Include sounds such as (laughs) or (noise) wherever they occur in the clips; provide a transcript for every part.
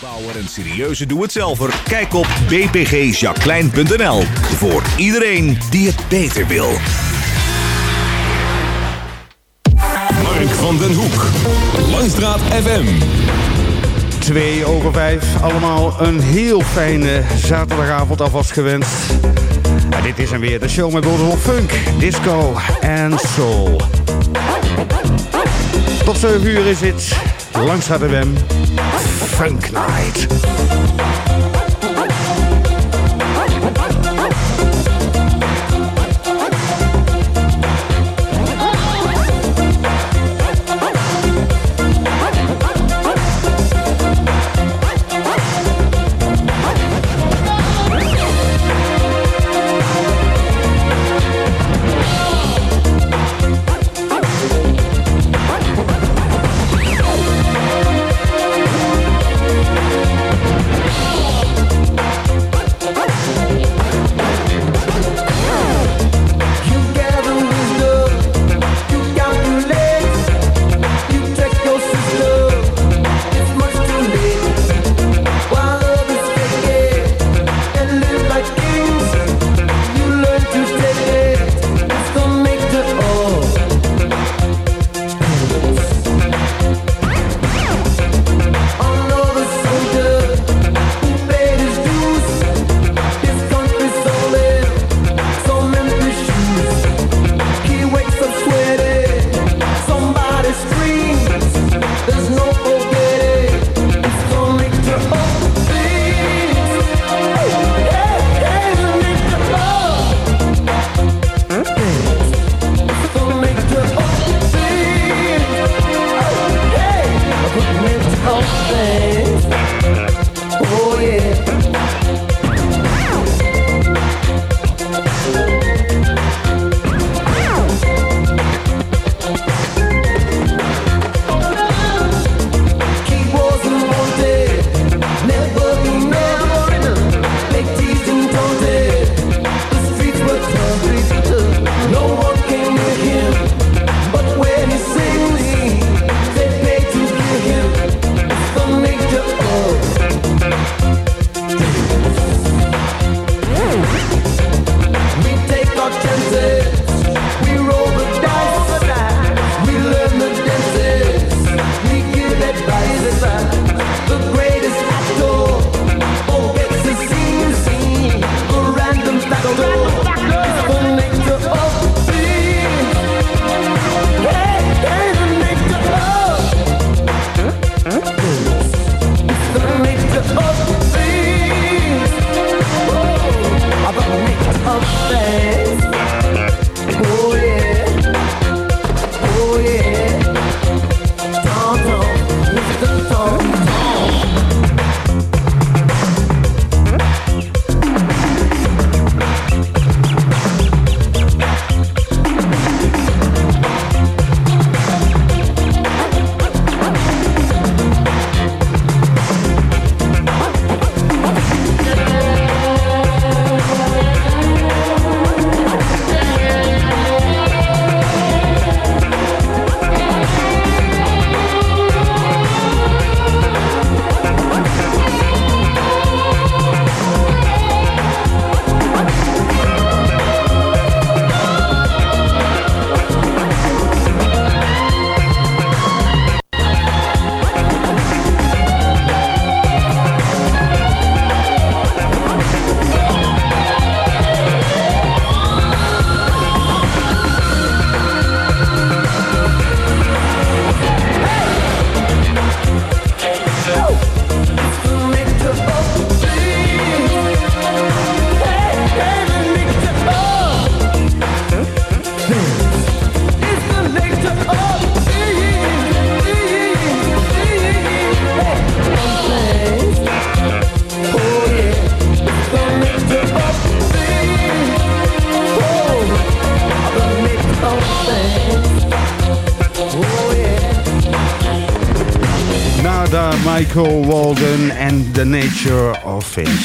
bouwer en serieuze doe-het-zelver? Kijk op bpgjacqueline.nl. Voor iedereen die het beter wil. Mark van den Hoek. Langstraat FM. 2 over 5. Allemaal een heel fijne zaterdagavond alvast gewenst. Ja, dit is hem weer, de show met Boldel Funk, Disco en Soul. Tot 7 uur is het. Langstraat FM. Funk Night.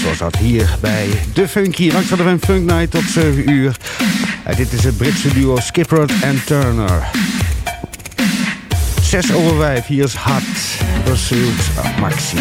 Zoals dat hier bij De Funky. Langs hadden we een Funk Night tot 7 uur. En dit is het Britse duo Skipper en Turner. 6 over 5, hier is Hot Pursuit Maxi.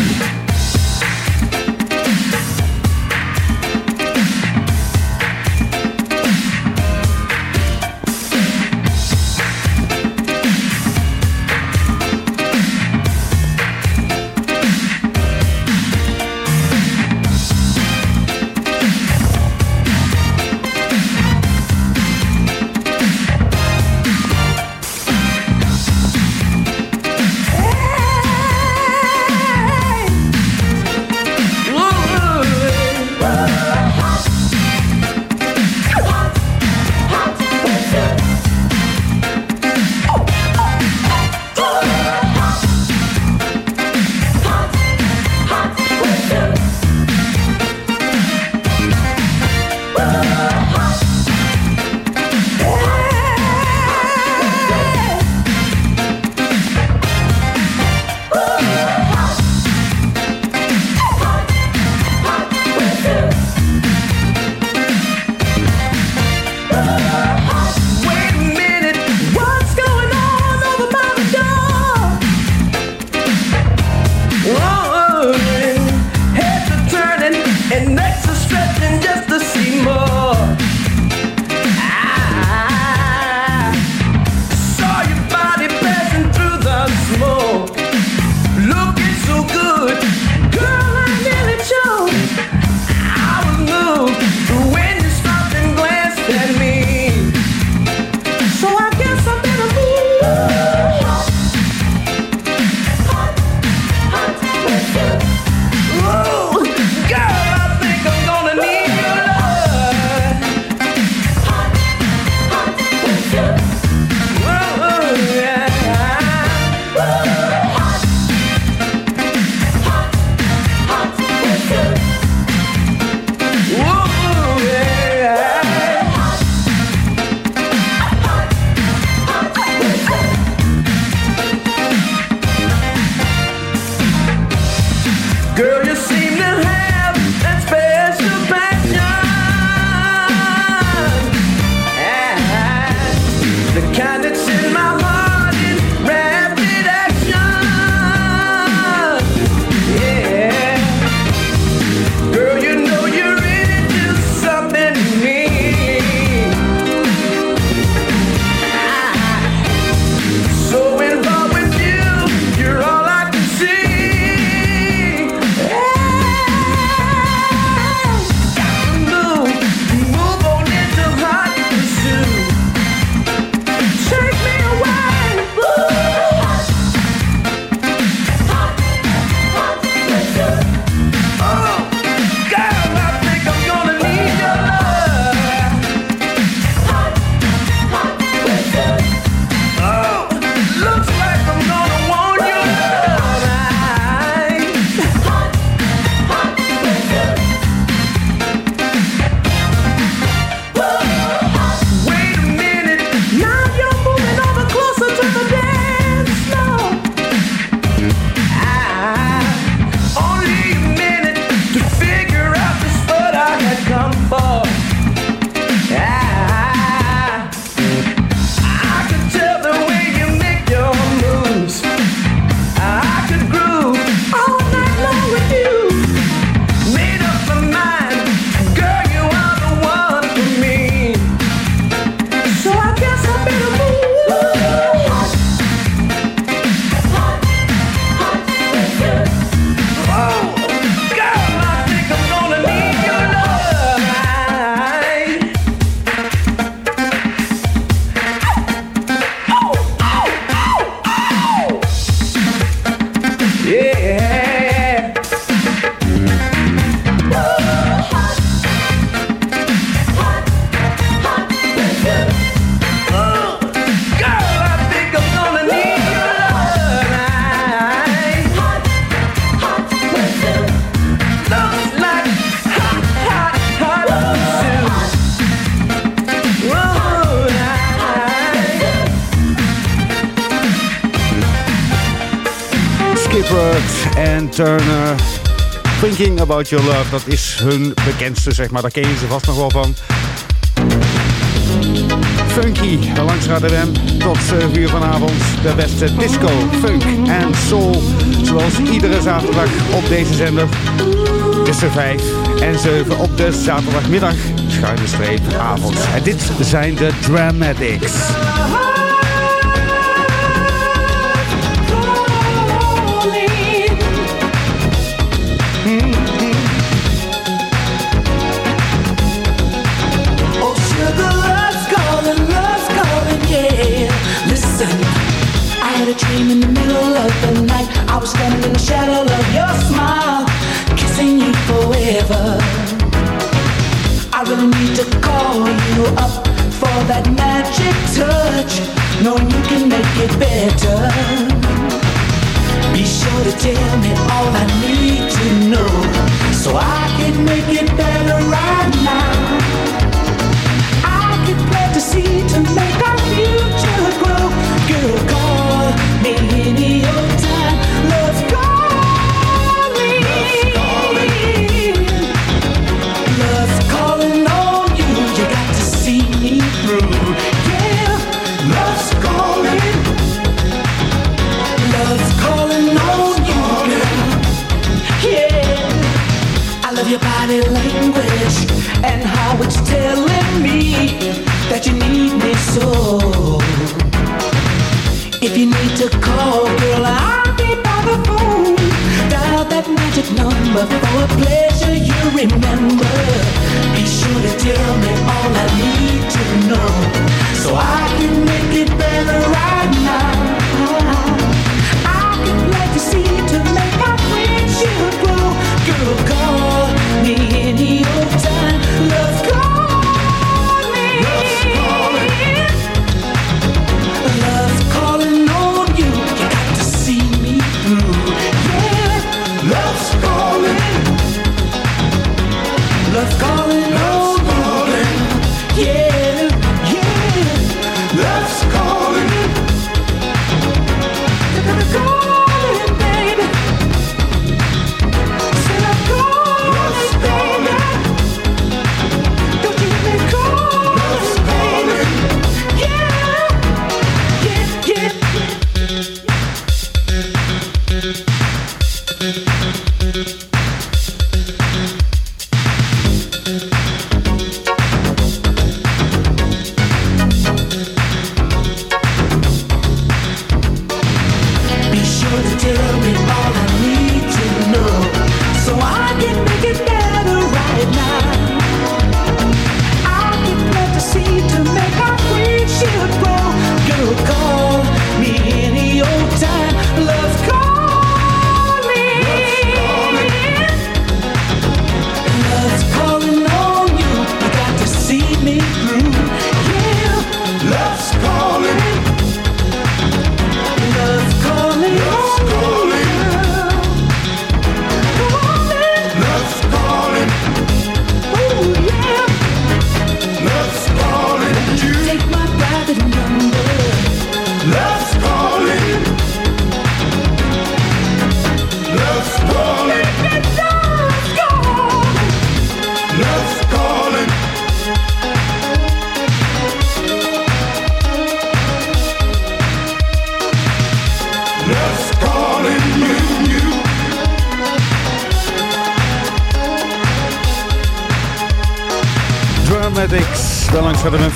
About Your Love, dat is hun bekendste, zeg maar. Daar ken je ze vast nog wel van. Funky, langs RADWM. Tot 7 uur vanavond. De beste disco, funk en soul. Zoals iedere zaterdag op deze zender. Tussen 5 en 7 op de zaterdagmiddag. Schuine streep avond. En dit zijn de Dramatics. In the shadow of your smile, kissing you forever. I really need to call you up for that magic touch, knowing you can make it better. Be sure to tell me all I need to know, so I can make it better right now. I can to make our future grow. Girl, call me Love your body language and how it's telling me that you need me so. If you need to call, girl, I'll be by the phone. Dial that magic number for a pleasure you remember. Be sure to tell me all I need to know, so I can make it better right now. I can plant the seed to make our friendship grow. Girl, call me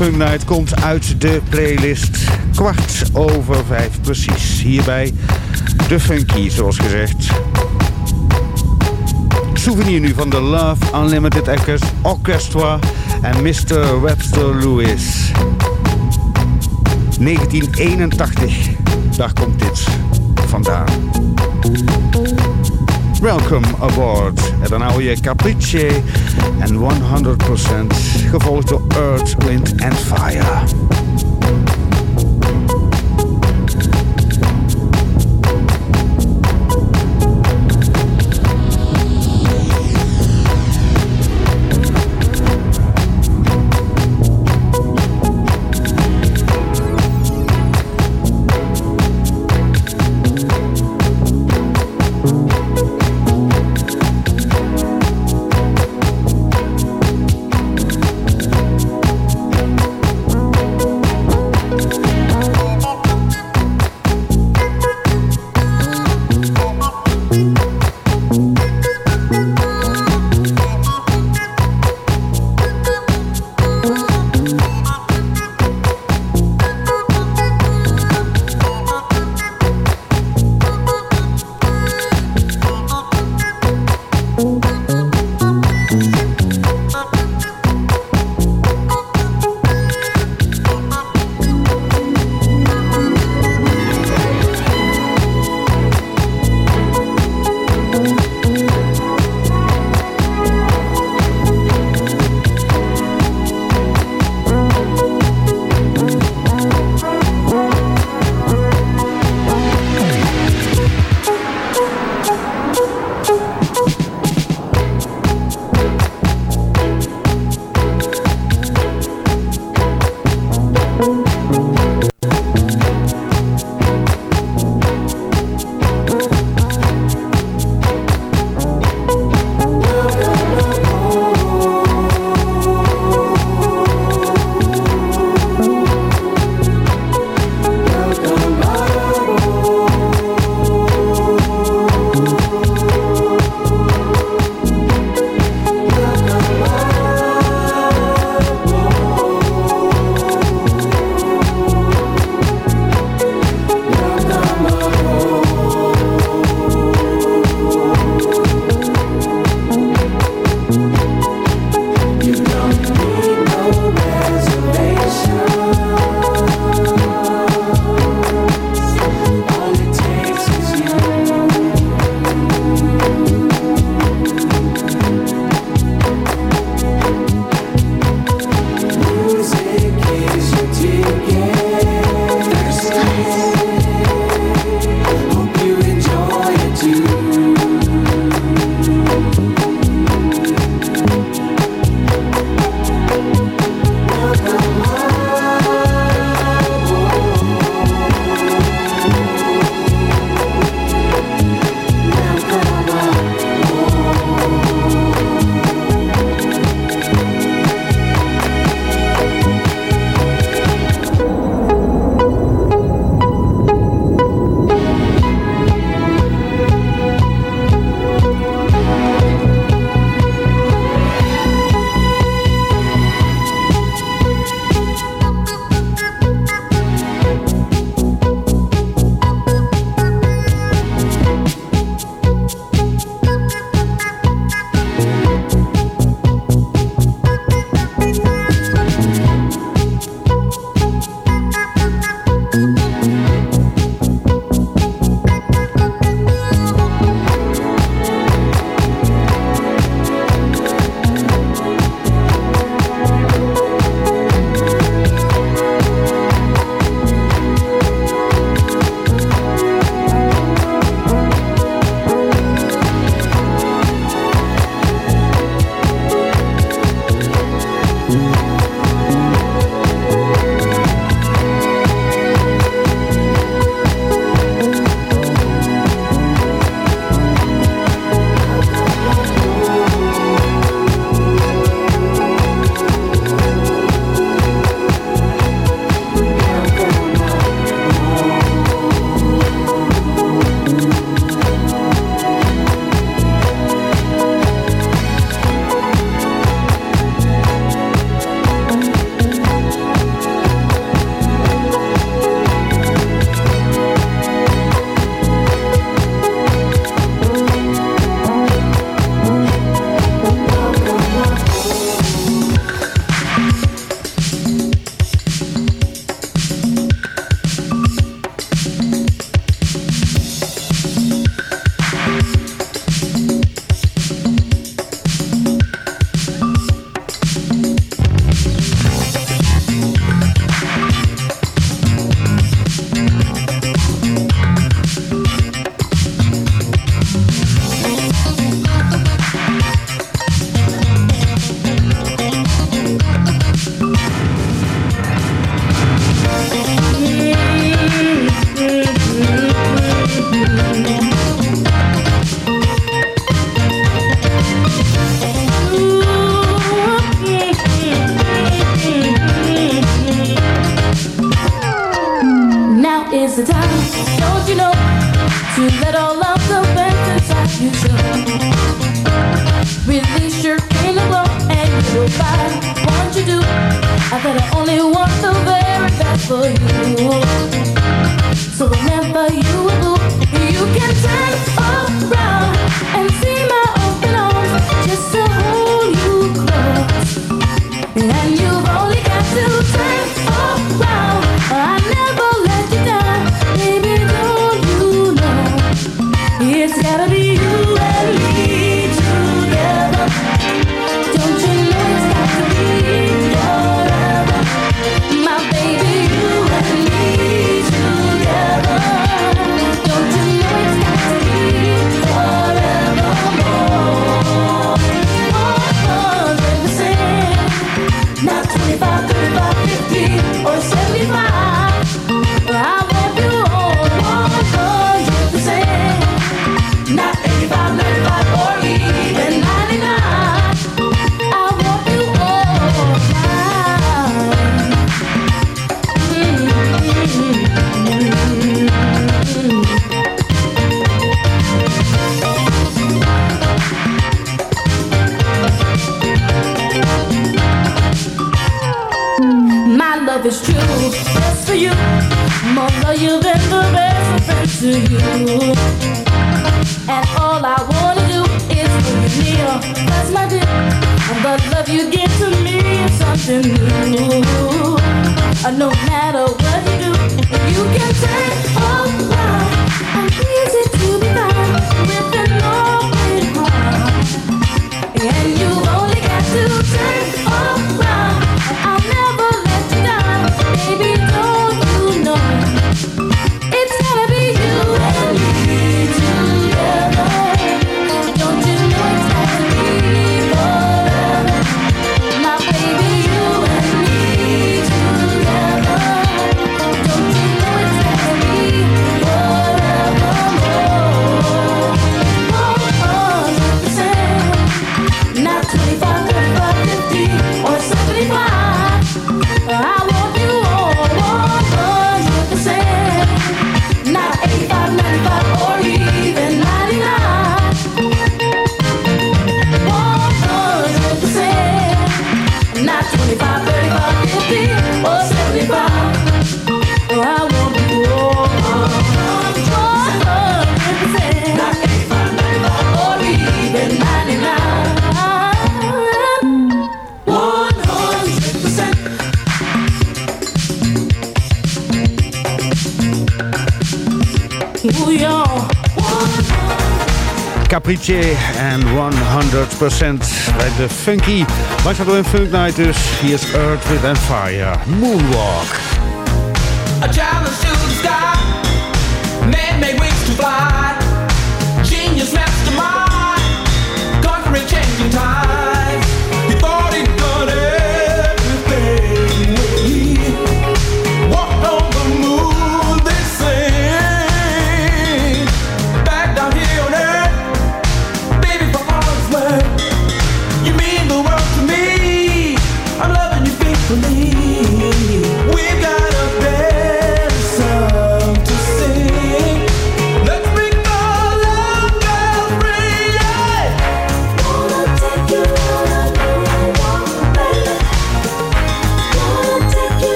Fun Night, komt uit de playlist. Kwart over vijf precies. Hierbij de Funky, zoals gezegd. Souvenir nu van de Love Unlimited Orchestra en Mr. Webster Lewis. 1981, daar komt dit vandaan. Welcome aboard. En dan hou je Capricce en 100%, gevolgd door Earth, Wind and Fire. And 100% like the Funky. Wij gaan door Funk Night dus. Hier is Earth, Wind and Fire. Moonwalk.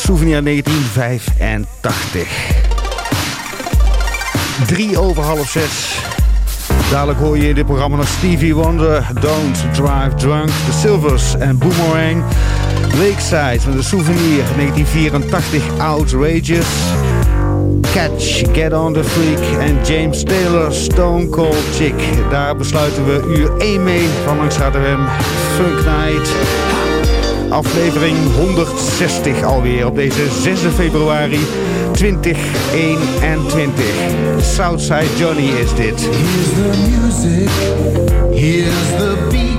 Souvenir 1985. Drie over half zes. Dadelijk hoor je in dit programma nog Stevie Wonder, Don't Drive Drunk, The Silvers en Boomerang. Lakeside met de Souvenir 1984, Outrageous. Catch, Get on the Freak en James Taylor, Stone Cold Chick. Daar besluiten we uur 1 mee van Langstraat FM, Funk Night aflevering 160 alweer op deze 6 februari 2021. Southside Johnny is dit. Here's the music, here's the beat.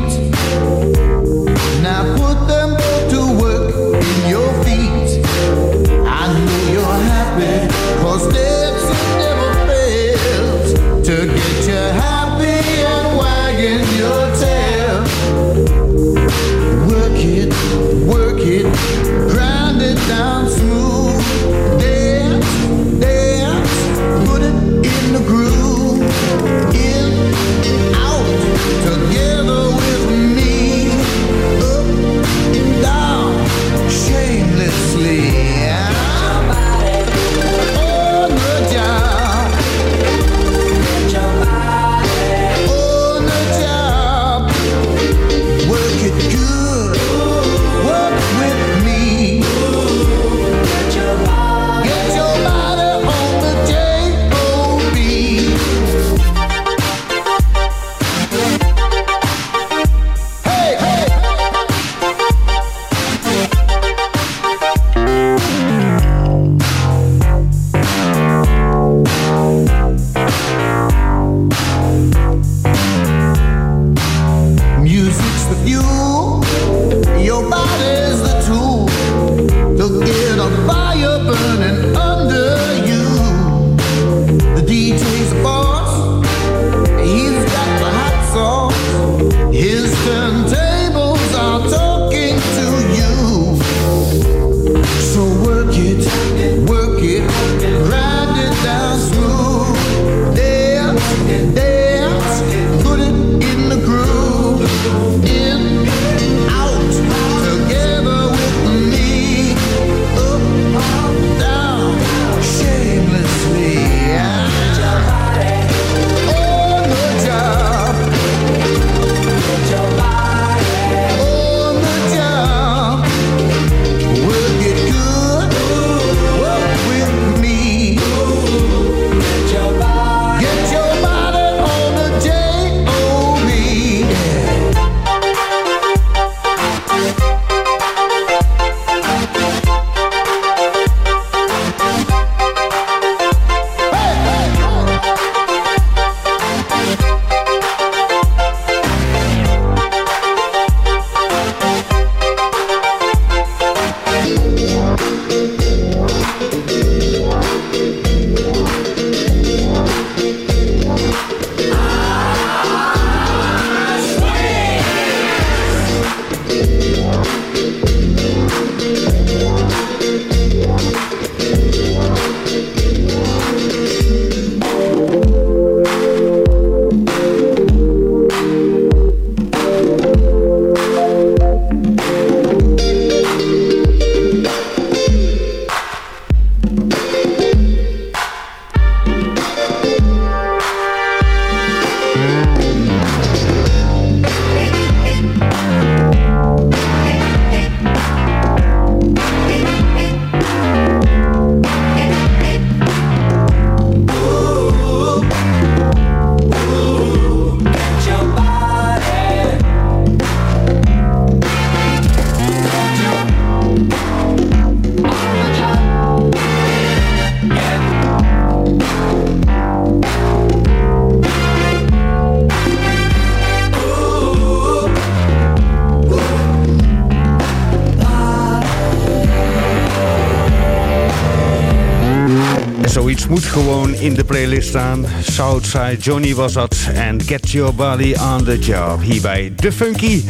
in de playlist staan. Southside Johnny was dat. En Get Your Body on the Job. Hier bij The Funky.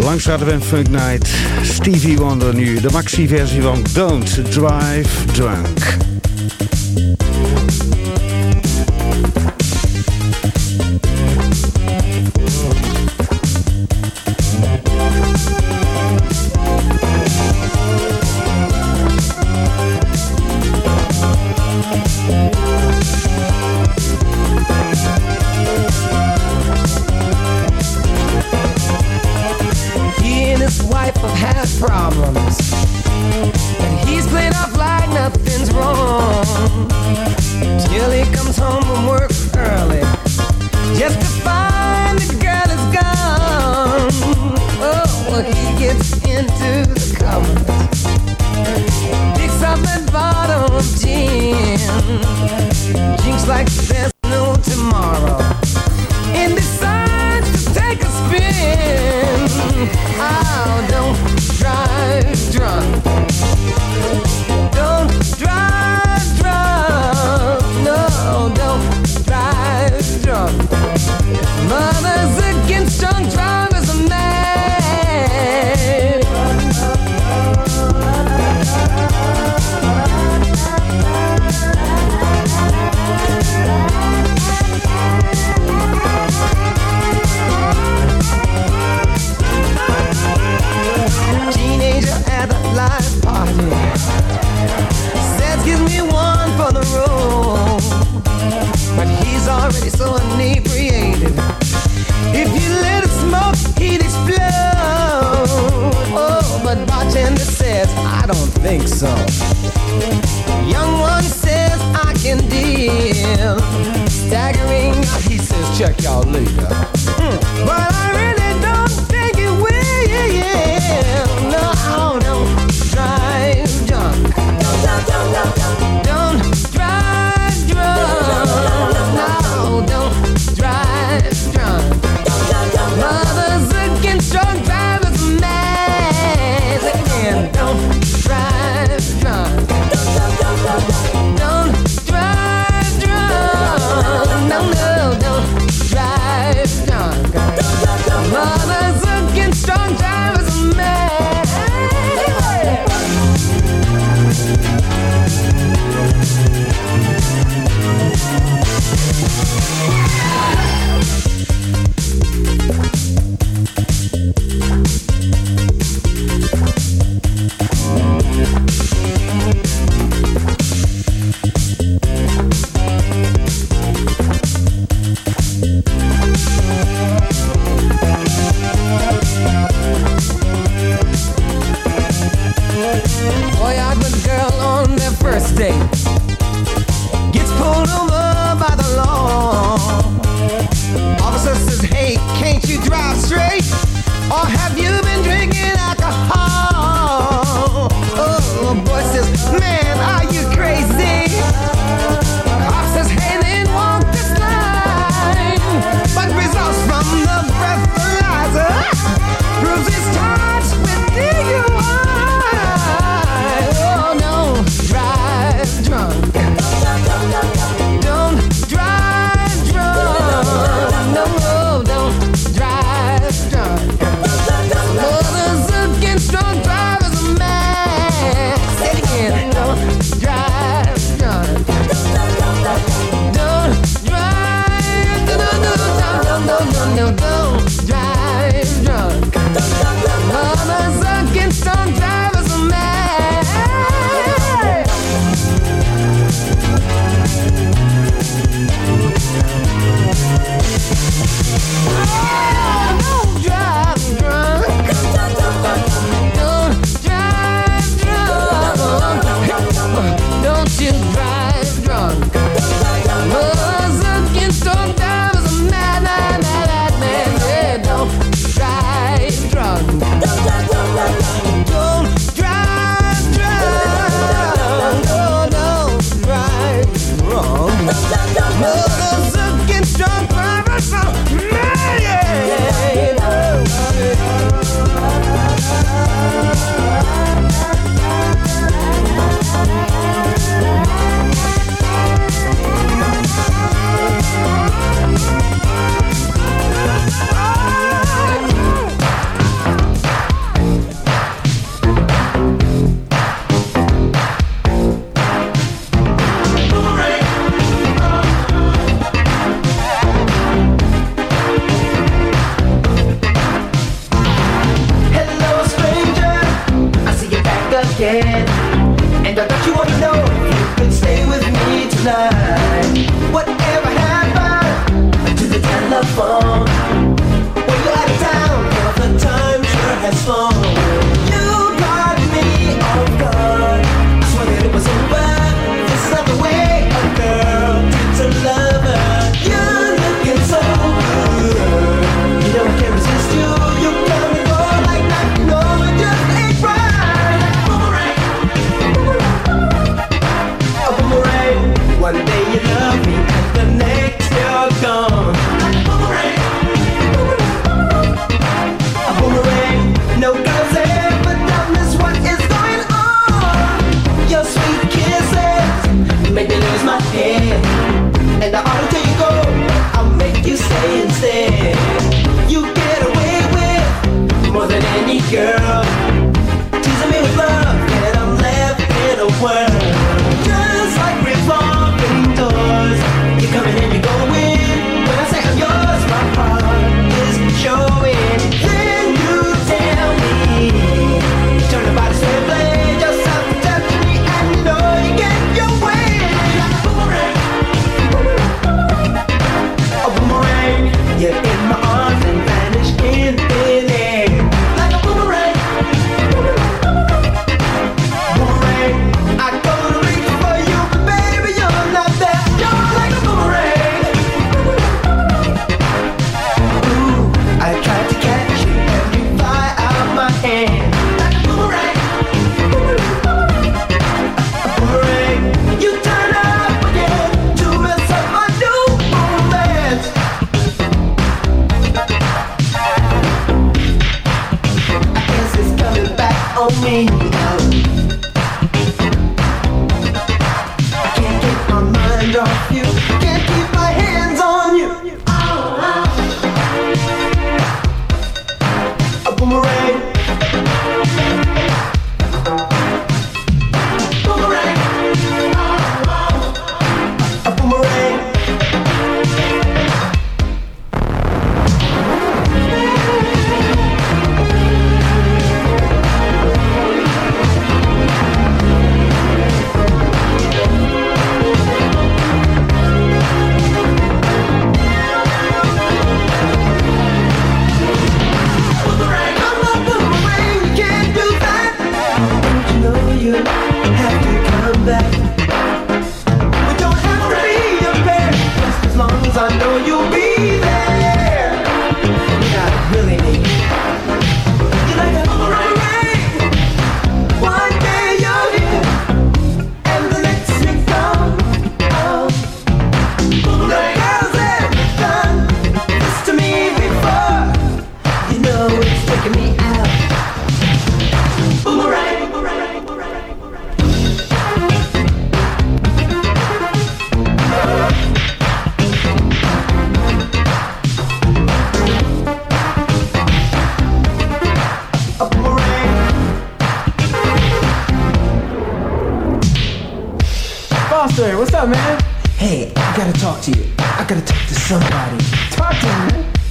Langs en Funk Night. Stevie Wonder nu. De maxi-versie van Don't Drive Drunk.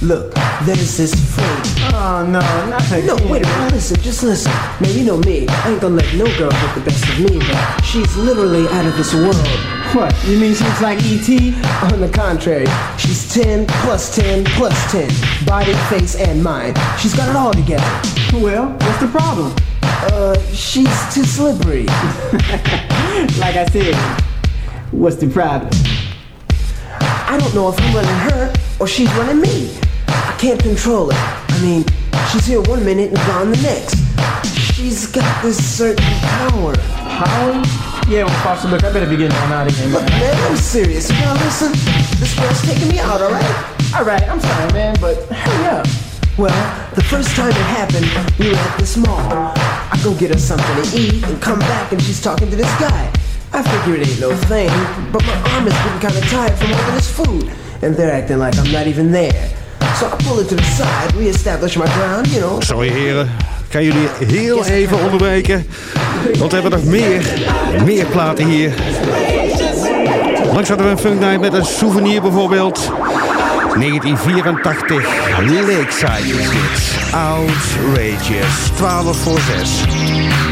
Look, there's this friend. Oh, no, not that No, wait a minute, listen, just listen. Man, you know me. I ain't gonna let no girl get the best of me, but she's literally out of this world. What? You mean she's like E E.T.? On the contrary, she's 10 plus 10 plus 10. Body, face, and mind. She's got it all together. Well, what's the problem? Uh, she's too slippery. (laughs) Like I said, what's the problem? I don't know if I'm running her or she's running me. Can't control it. I mean, she's here one minute and gone the next. She's got this certain power. Power? Yeah, well, Foster, look, I better be getting on out of here, Look, man. man, I'm serious. Now listen, this girl's taking me out, alright? All right, I'm sorry, man, but hurry up. Well, the first time it happened, we were at this mall. I go get her something to eat and come back and she's talking to this guy. I figure it ain't no thing, but my arm is getting kind of tired from all this food. And they're acting like I'm not even there. So I pull it to the side, reestablish my ground, you know. Sorry heren, ik ga jullie heel even onderbreken. Want we hebben nog meer, meer platen hier. Langs hadden we een Funk Night met een souvenir bijvoorbeeld. 1984, Lakeside is dit. Outrageous, 12 voor 6.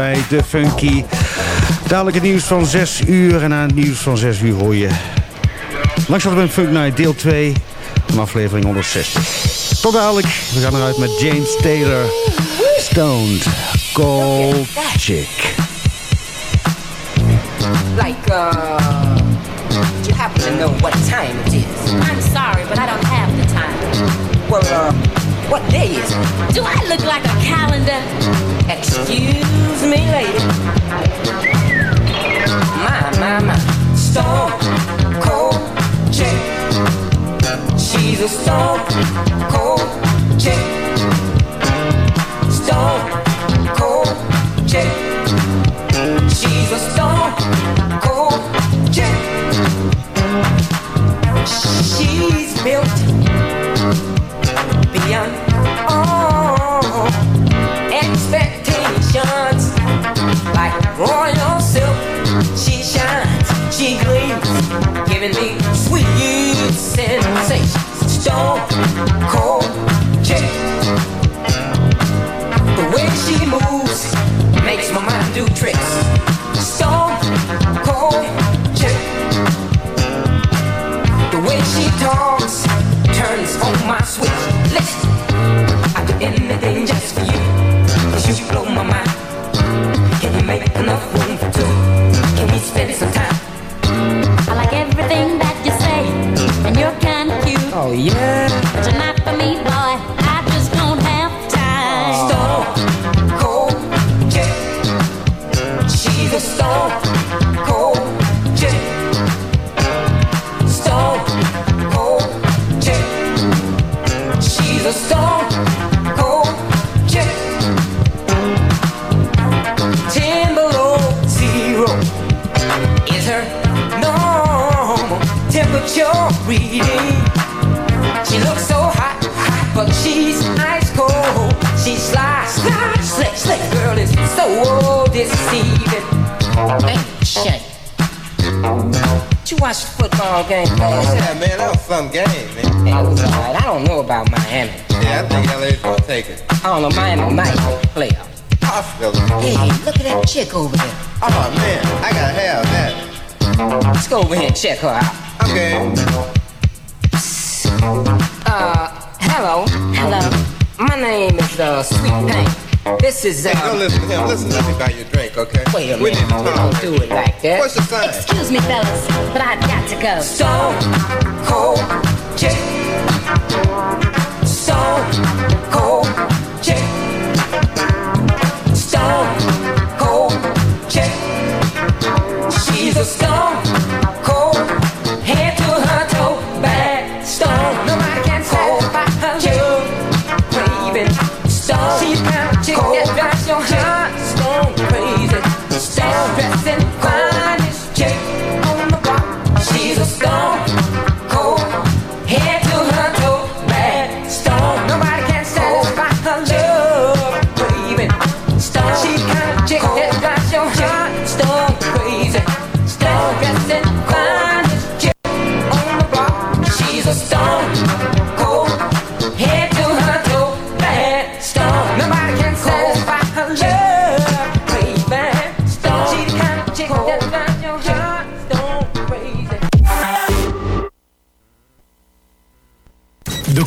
Bij de Funky. Dadelijk het nieuws van 6 uur. En na het nieuws van 6 uur hoor je... We een Funk Night deel 2 van aflevering 160. Tot dadelijk. We gaan eruit met James Taylor. Stoned. Cold Chick. Like, uh, do you happen to know what time it is? I'm sorry, but I don't have the time. Well, uh, what day is it? Do I look like a calendar? Excuse me, lady. My, my, my. Stone cold chick. She's a stone cold chick. Watch the football game last Yeah, man, that was some game, man. Hey, it was alright. I don't know about Miami. Yeah, I think LA's gonna take it. I don't know. Miami might play out. Hospital. Hey, look at that chick over there. Oh, man, I gotta have that. Let's go over here and check her out. Okay. Uh, hello. Hello. My name is uh, Sweet Pain. This is uh. Hey, don't listen to him. Listen, let me buy you a drink, okay? Wait a We minute. need to talk. don't do it like that. What's your sign? Excuse me, fellas, but I've got to go. Stone cold chick. Stone cold chick. Stone cold chick. She's a stone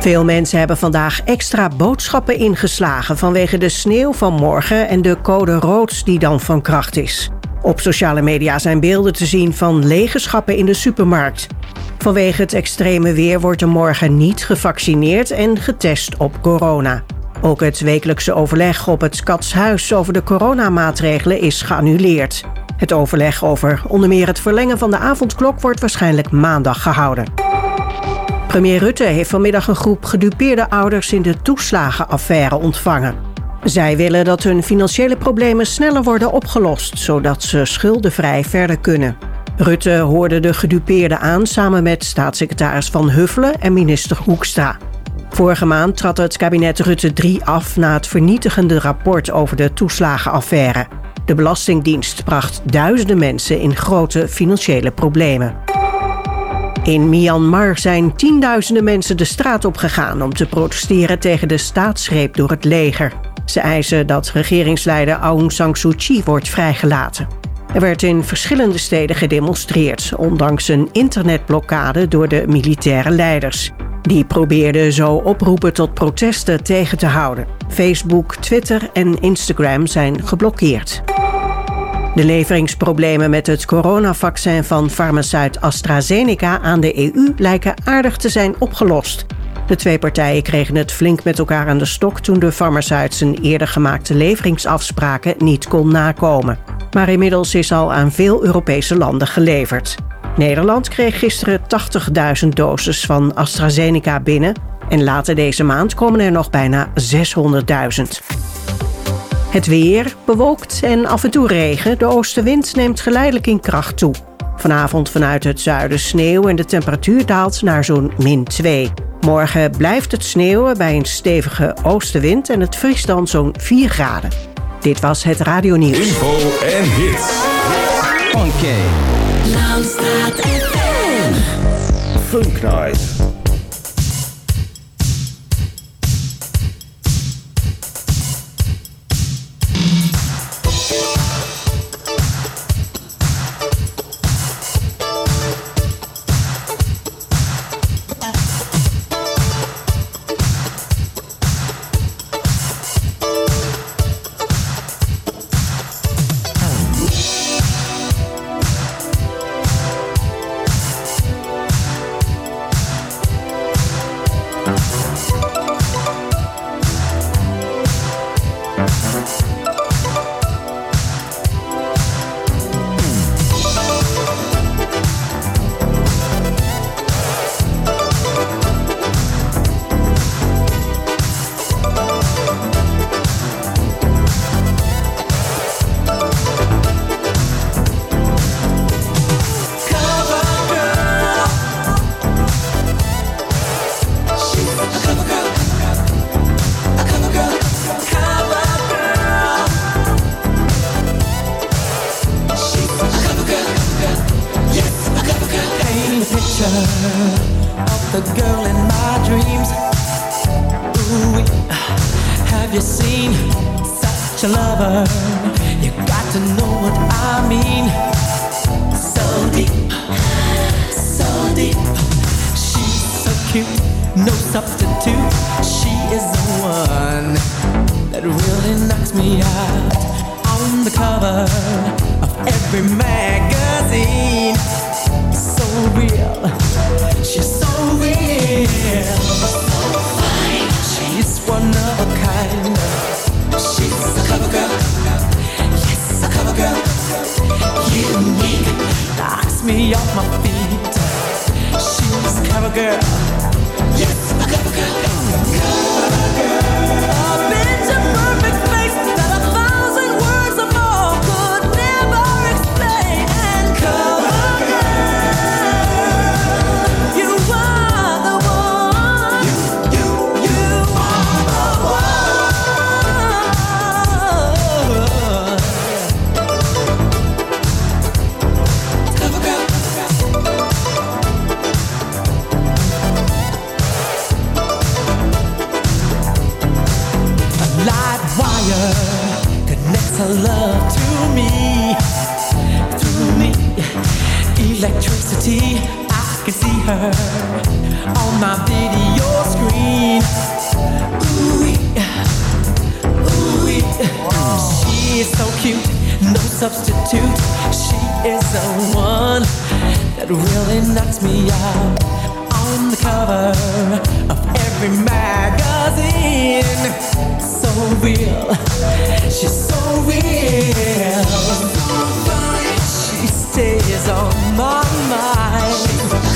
Veel mensen hebben vandaag extra boodschappen ingeslagen vanwege de sneeuw van morgen en de code rood die dan van kracht is. Op sociale media zijn beelden te zien van lege schappen in de supermarkt. Vanwege het extreme weer wordt er morgen niet gevaccineerd en getest op corona. Ook het wekelijkse overleg op het Katshuis over de coronamaatregelen is geannuleerd. Het overleg over onder meer het verlengen van de avondklok wordt waarschijnlijk maandag gehouden. Premier Rutte heeft vanmiddag een groep gedupeerde ouders in de toeslagenaffaire ontvangen. Zij willen dat hun financiële problemen sneller worden opgelost, zodat ze schuldenvrij verder kunnen. Rutte hoorde de gedupeerden aan samen met staatssecretaris Van Huffelen en minister Hoekstra. Vorige maand trad het kabinet Rutte 3 af na het vernietigende rapport over de toeslagenaffaire. De Belastingdienst bracht duizenden mensen in grote financiële problemen. In Myanmar zijn tienduizenden mensen de straat op gegaan om te protesteren tegen de staatsgreep door het leger. Ze eisen dat regeringsleider Aung San Suu Kyi wordt vrijgelaten. Er werd in verschillende steden gedemonstreerd, ondanks een internetblokkade door de militaire leiders. Die probeerden zo oproepen tot protesten tegen te houden. Facebook, Twitter en Instagram zijn geblokkeerd. De leveringsproblemen met het coronavaccin van farmaceut AstraZeneca aan de EU lijken aardig te zijn opgelost. De twee partijen kregen het flink met elkaar aan de stok toen de farmaceut zijn eerder gemaakte leveringsafspraken niet kon nakomen. Maar inmiddels is al aan veel Europese landen geleverd. Nederland kreeg gisteren 80.000 doses van AstraZeneca binnen en later deze maand komen er nog bijna 600.000. Het weer bewolkt en af en toe regen. De oostenwind neemt geleidelijk in kracht toe. Vanavond vanuit het zuiden sneeuw en de temperatuur daalt naar zo'n min 2. Morgen blijft het sneeuwen bij een stevige oostenwind en het vriest dan zo'n 4 graden. Dit was het Radio Nieuws. Info en hits. Oké. FM. She is the one that really knocks me out on the cover of every magazine. So real, she's so real. She stays on my mind.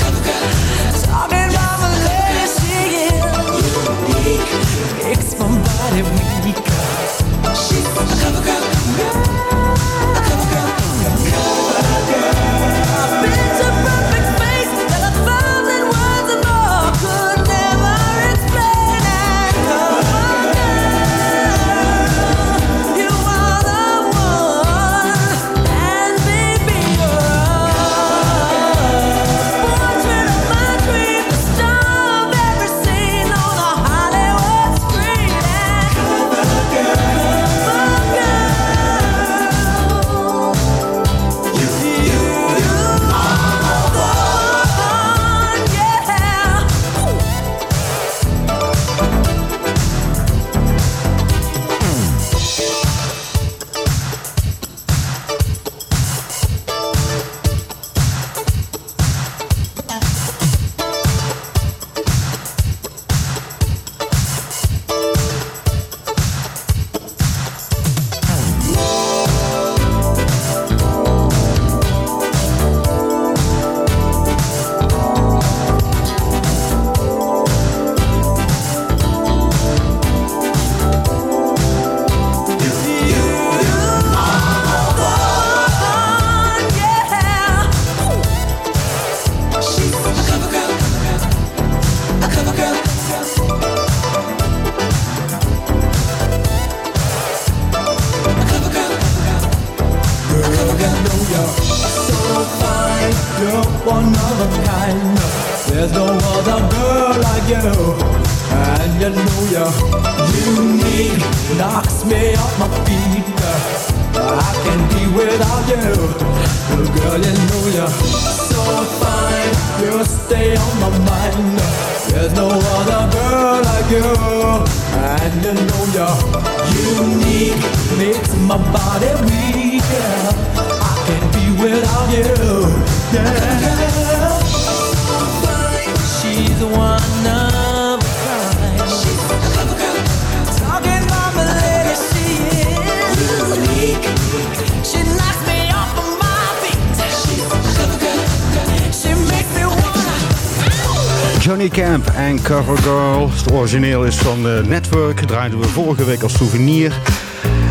origineel is van de Network. Draaiden we vorige week als souvenir.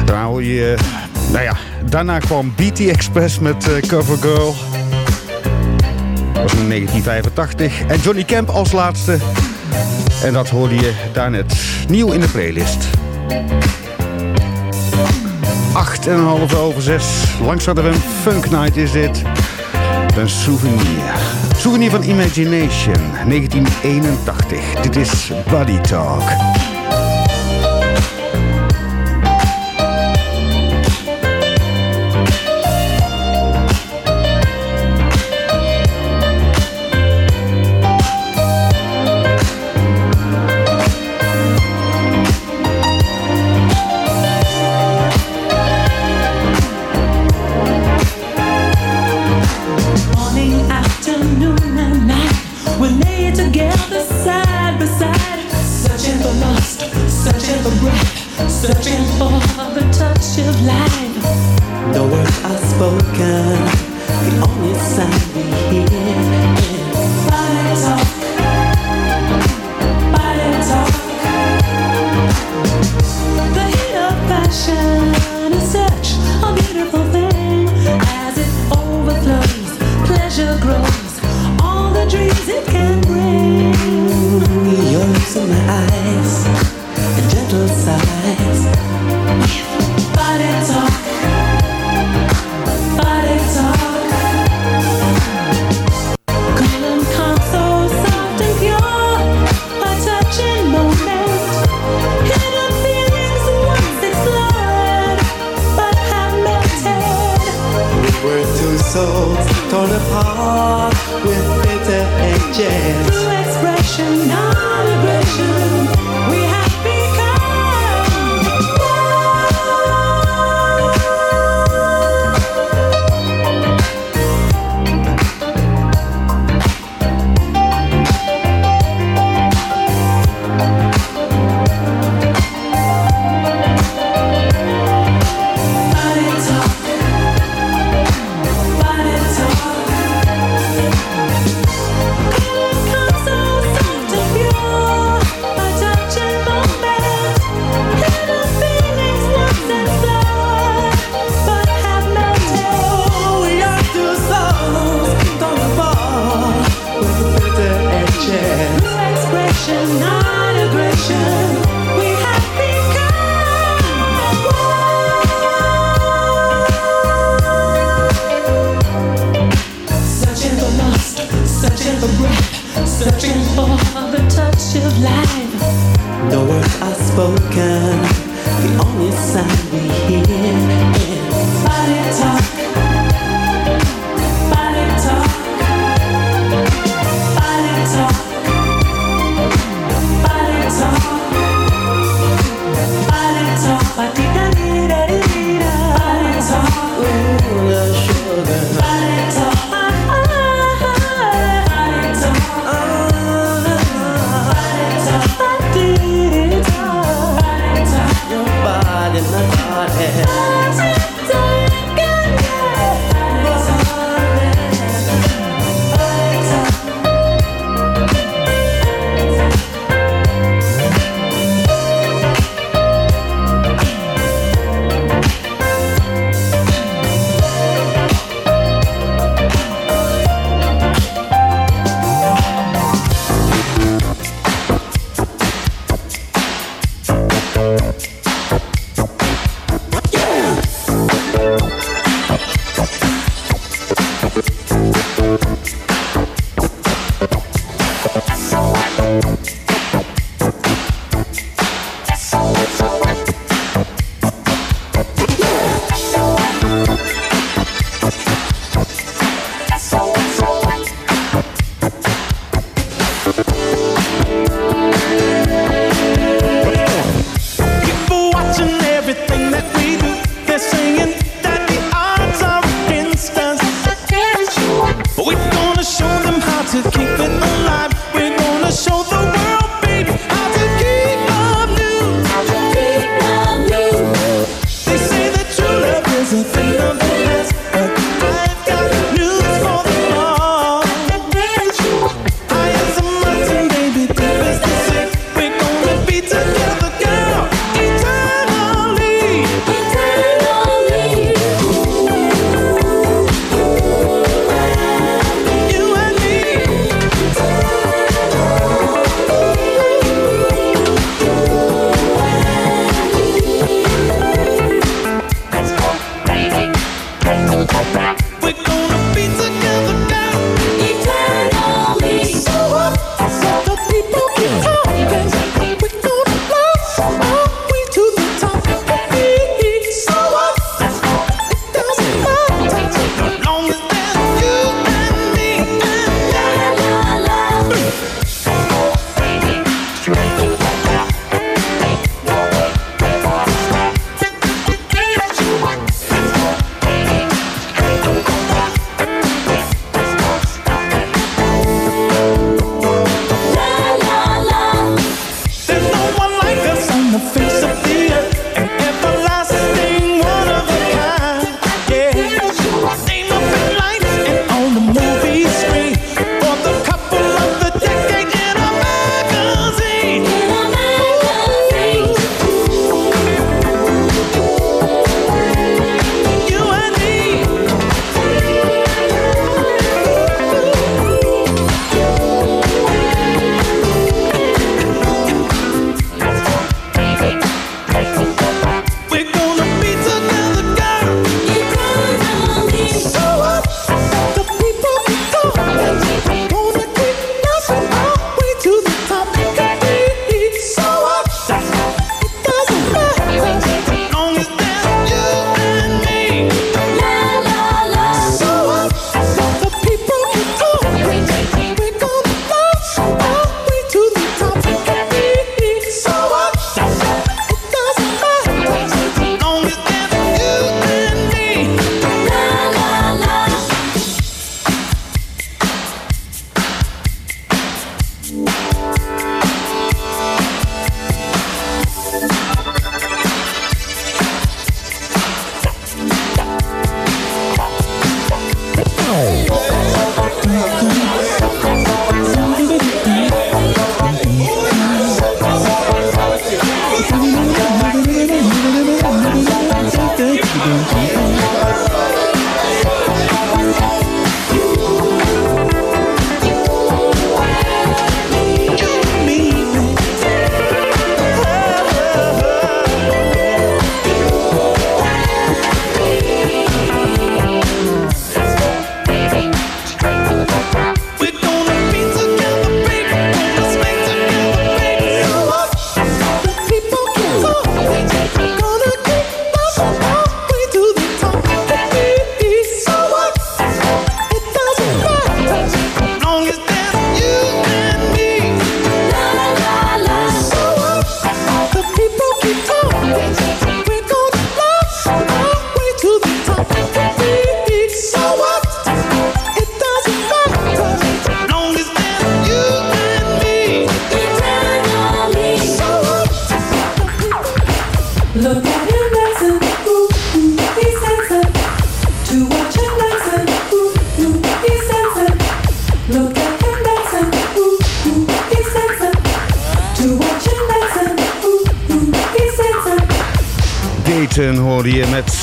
Nou, je, nou ja, daarna kwam BT Express met eh, uh, Covergirl. Dat was in 1985. En Johnny Camp als laatste. En dat hoorde je daarnet nieuw in de playlist. 8 en een half over 6. Langs de Funk Night is dit. Een souvenir. Souvenir van Imagination, 1981. Dit is Body Talk.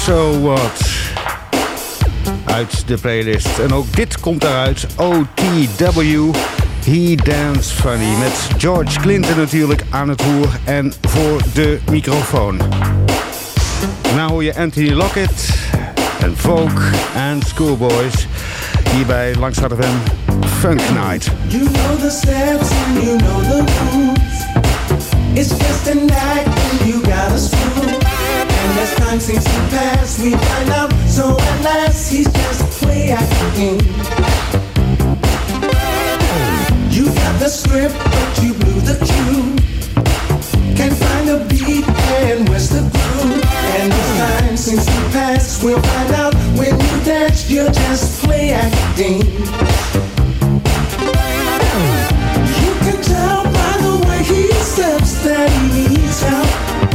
So What. Uit de playlist. En ook dit komt daaruit. OTW. He Dance Funny. Met George Clinton natuurlijk aan het roer en voor de microfoon. Nou hoor je Anthony Lockett en Folk en Schoolboys. Hier bij van Funk Night. You know the steps and you know the rules. It's just a night and you got us. And as time seems to pass, we find out so at last he's just play acting. You got the script, but you blew the cue. Can't find the beat and where's the groove? And as time seems to pass, we'll find out when you dance, you're just play acting. You can tell by the way he steps that he needs help.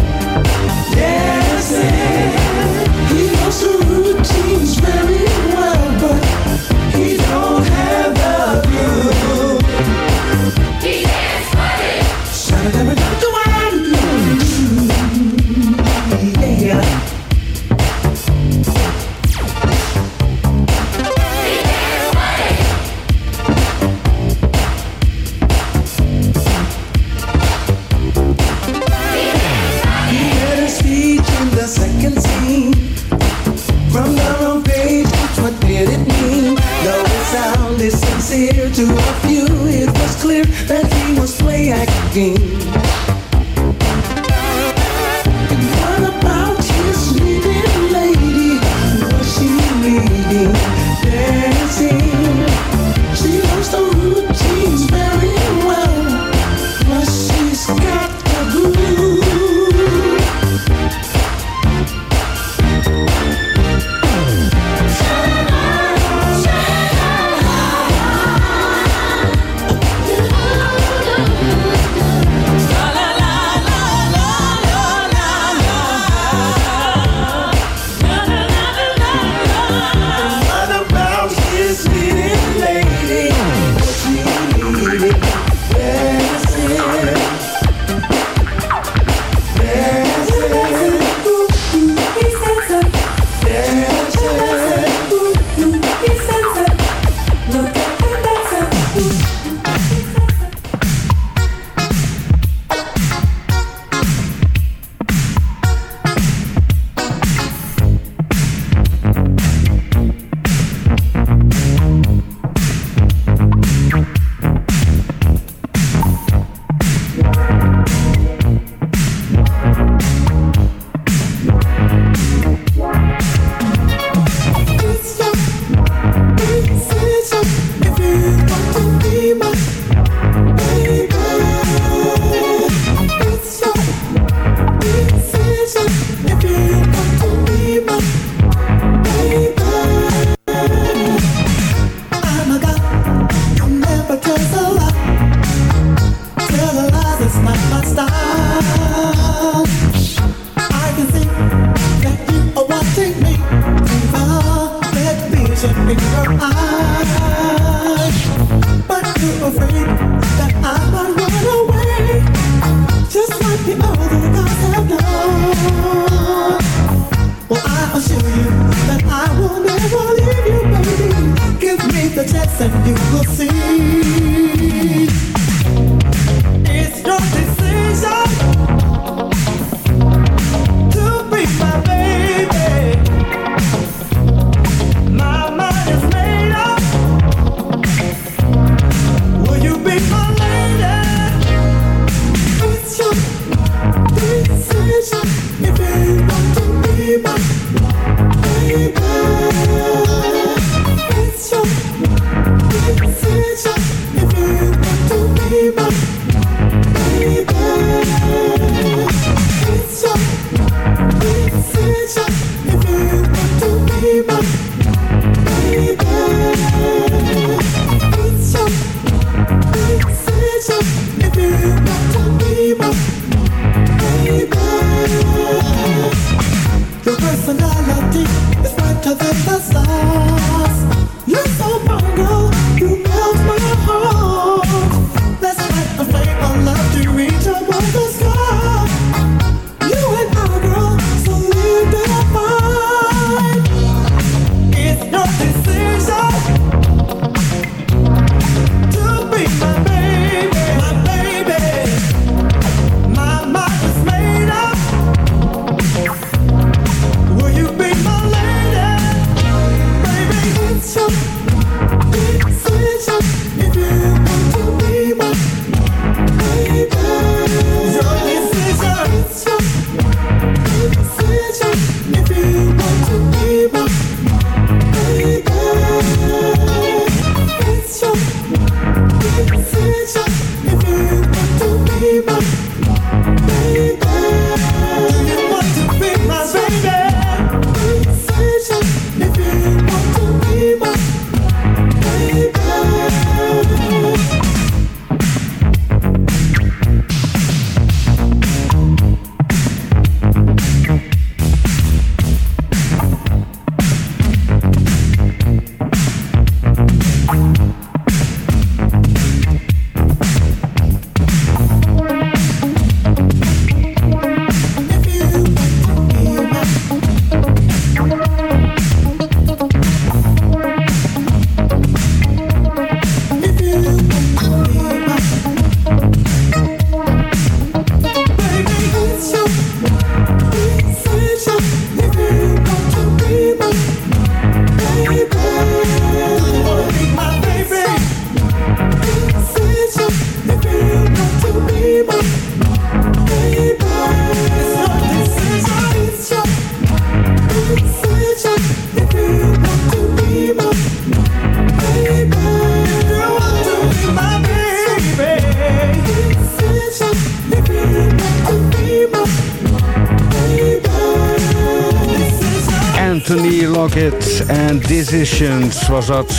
Transitions was dat.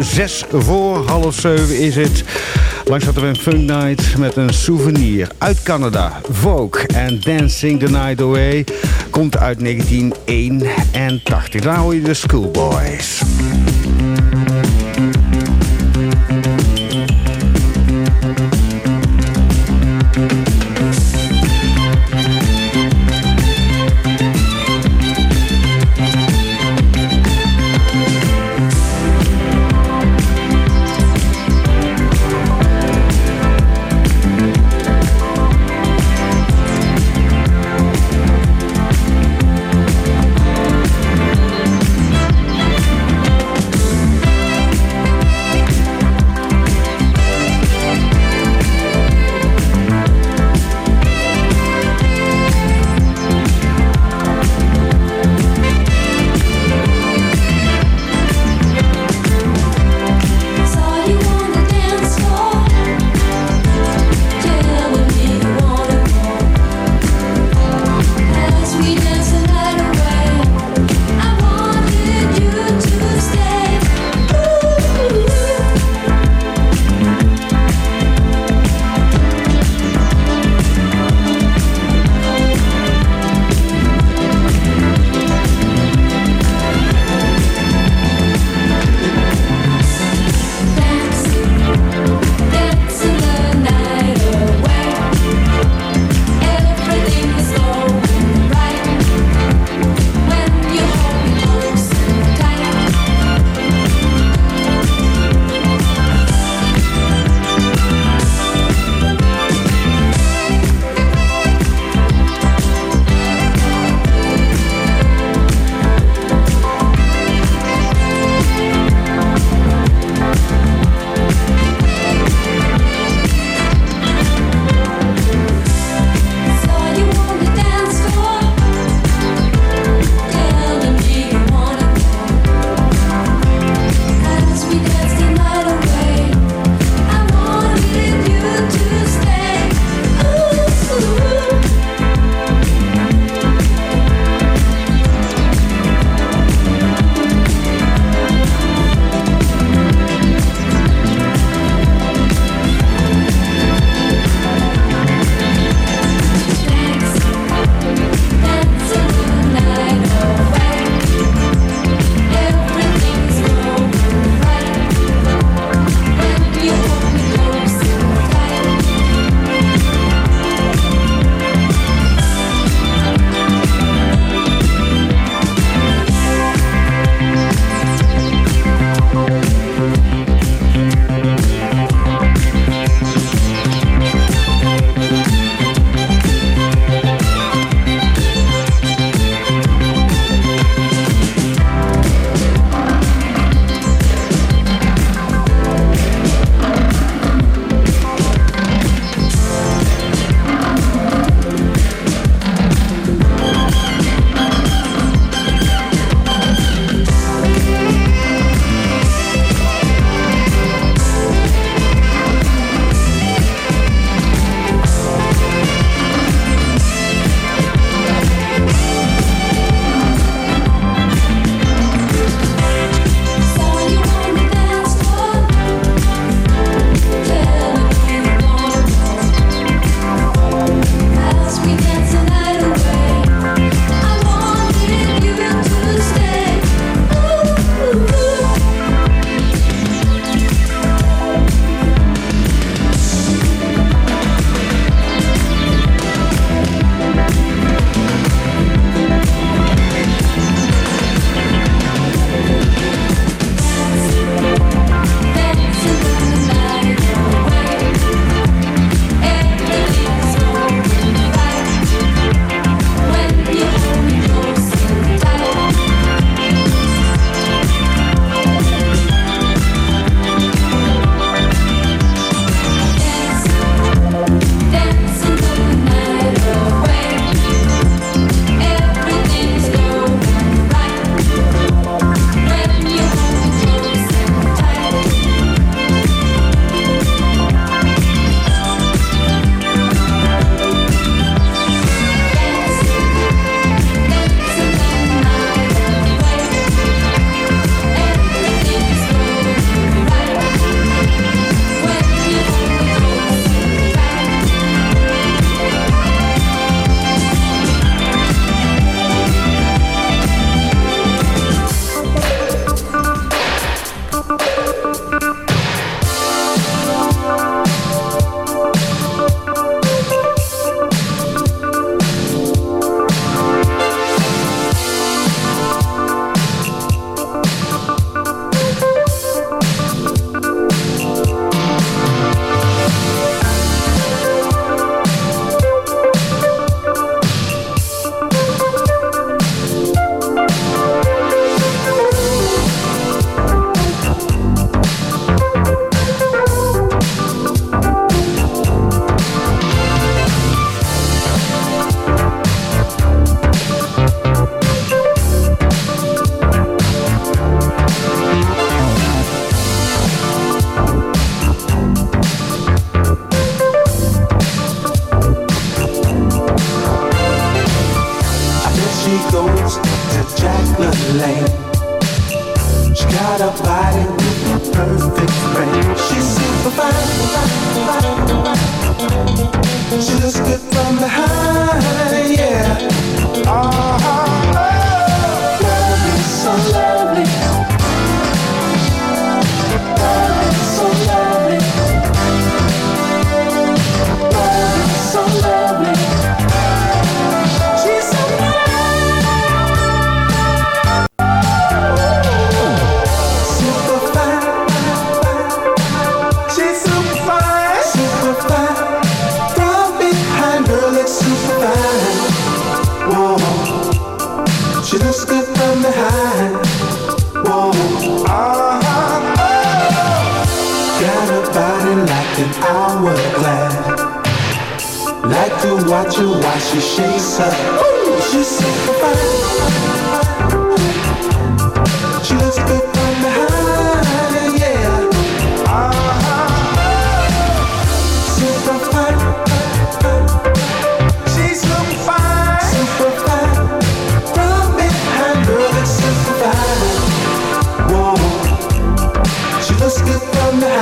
Zes voor half zeven is het. Langs hadden we een Funk night met een souvenir uit Canada. Vogue and Dancing the Night Away komt uit 1981. Daar hoor je de Schoolboys.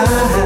나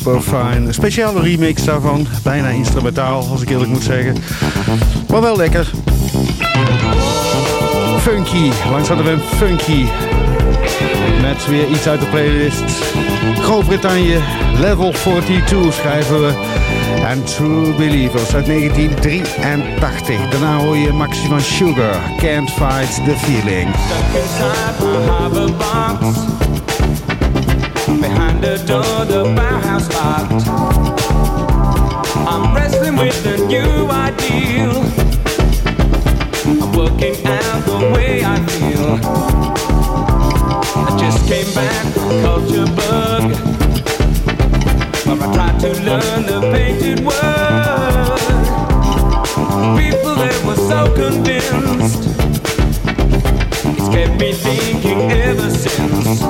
Superfine. Een speciale remix daarvan. Bijna instrumentaal, als ik eerlijk moet zeggen. Maar wel lekker. Funky. Langs hadden we een Funky. Met weer iets uit de playlist. Groot-Brittannië, Level 42 schrijven we. En True Believers uit 1983. Daarna hoor je Maximum Sugar, Can't Fight the Feeling. Behind the door, the Bauhaus locked. I'm wrestling with a new ideal. I'm working out the way I feel. I just came back from Culture Bug. Where I tried to learn the painted word. People that were so convinced. Kept me thinking ever since.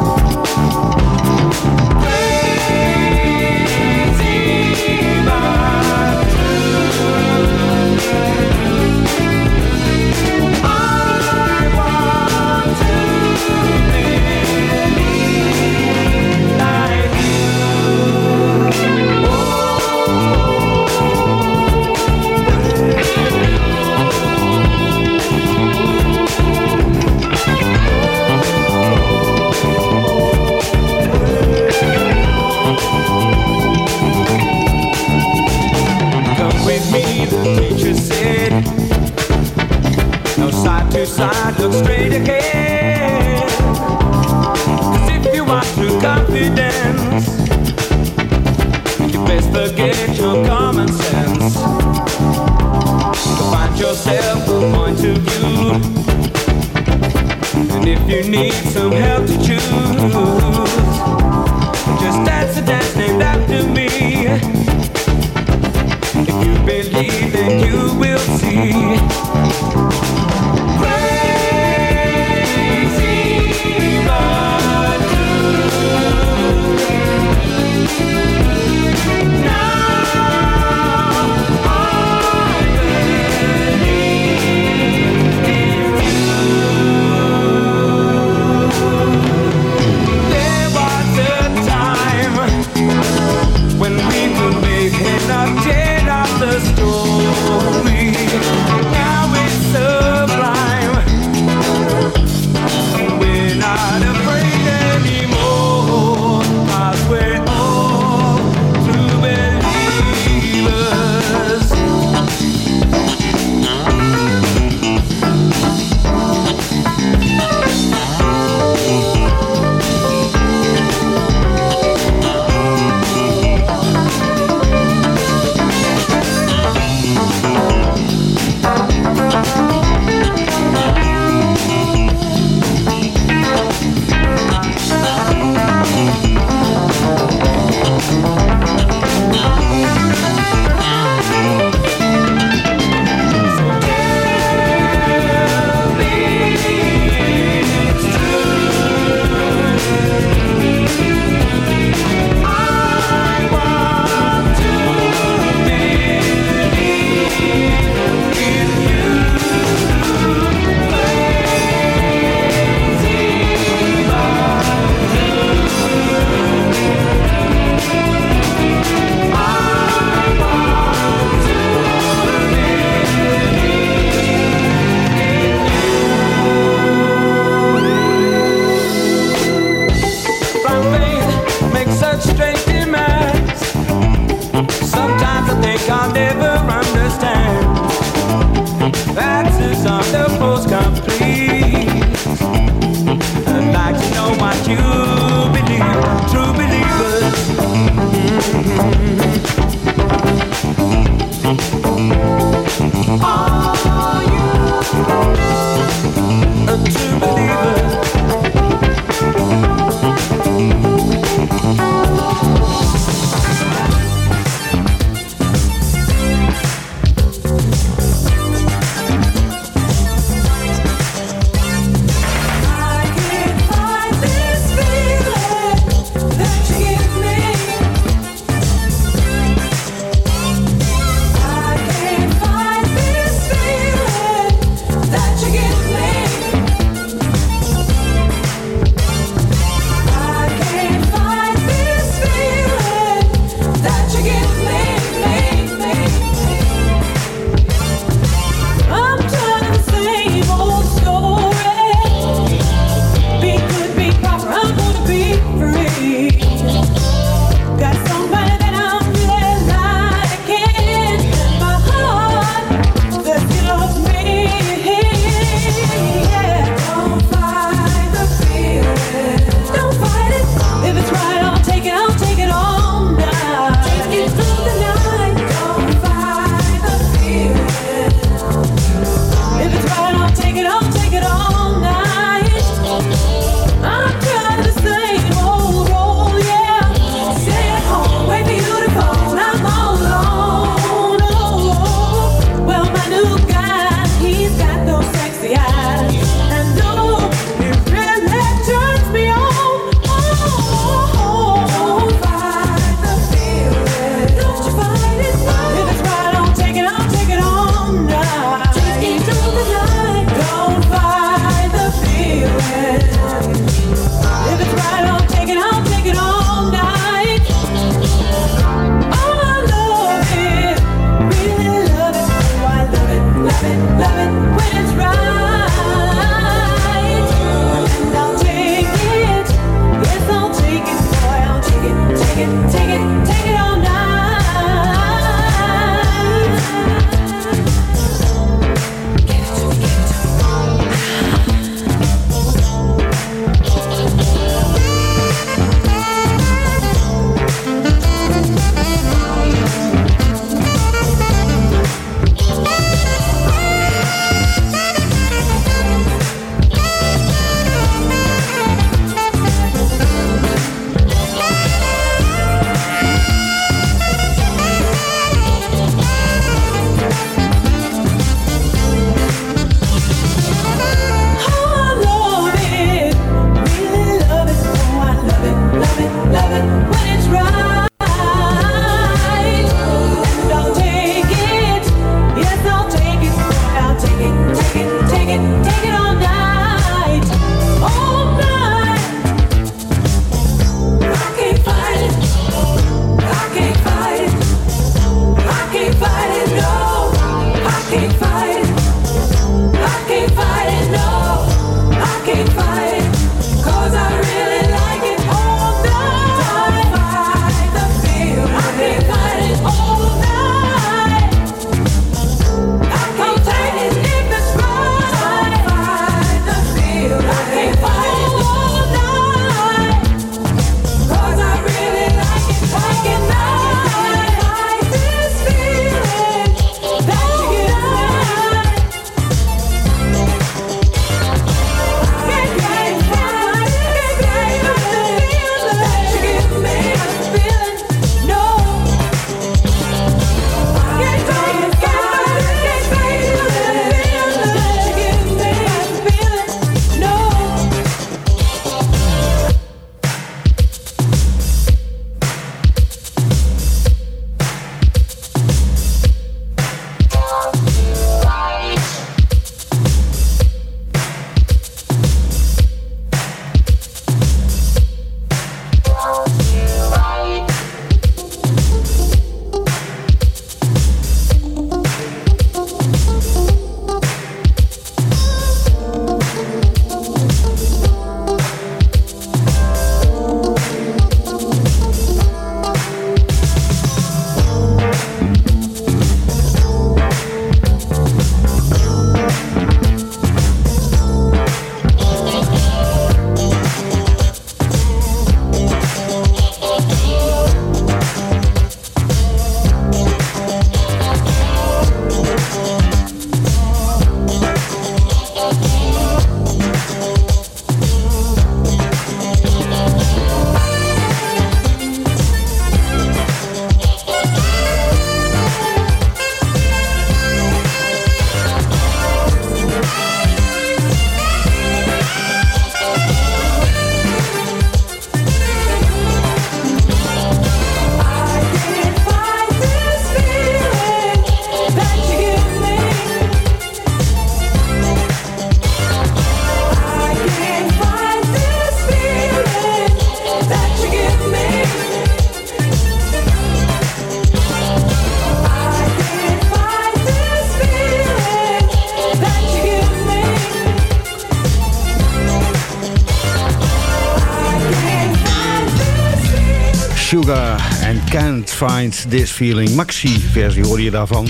Find This Feeling. Maxi-versie hoor je daarvan.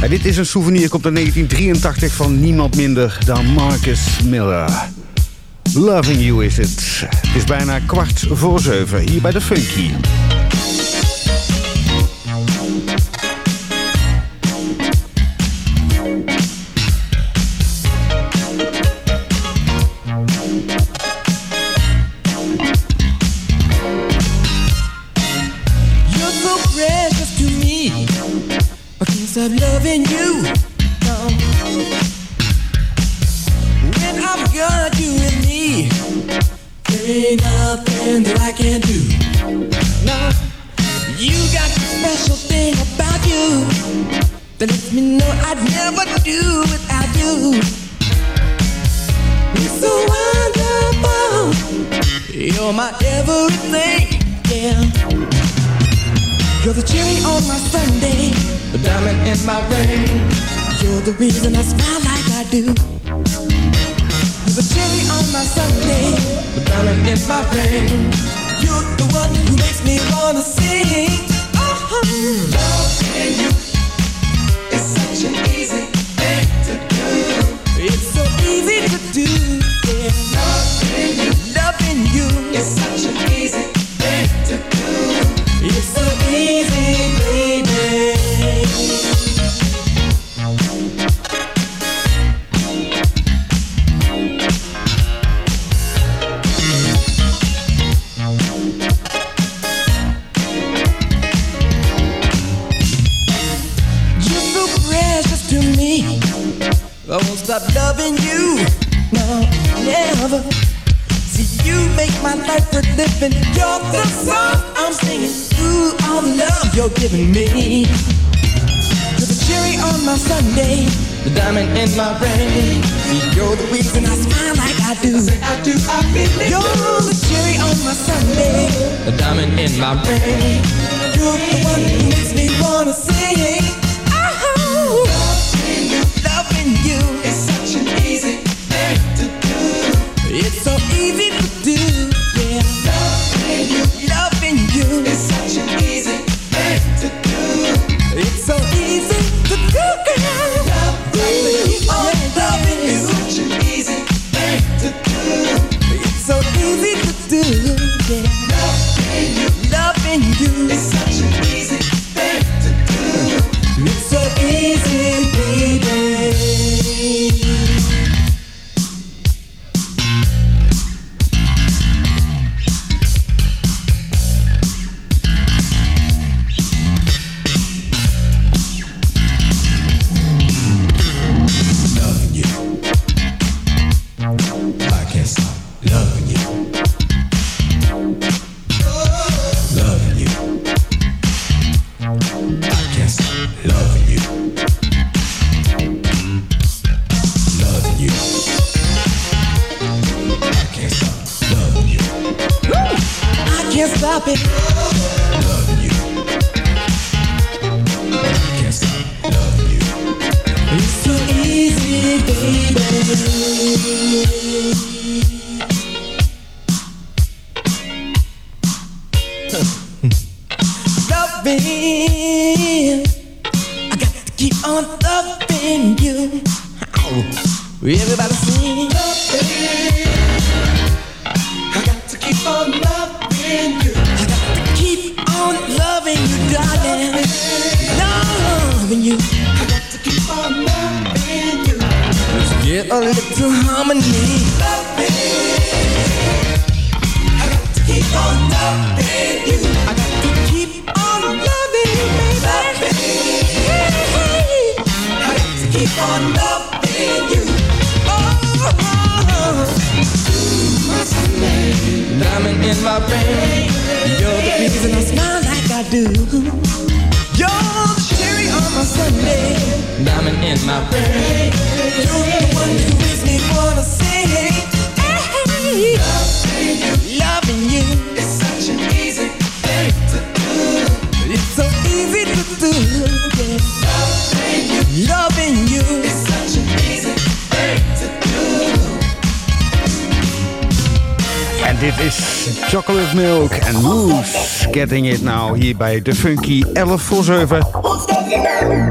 En dit is een souvenir, komt uit 1983 van niemand minder dan Marcus Miller. Loving You is it? Het is bijna kwart voor zeven, hier bij de Funky. hier bij de Funky 11 voor 7.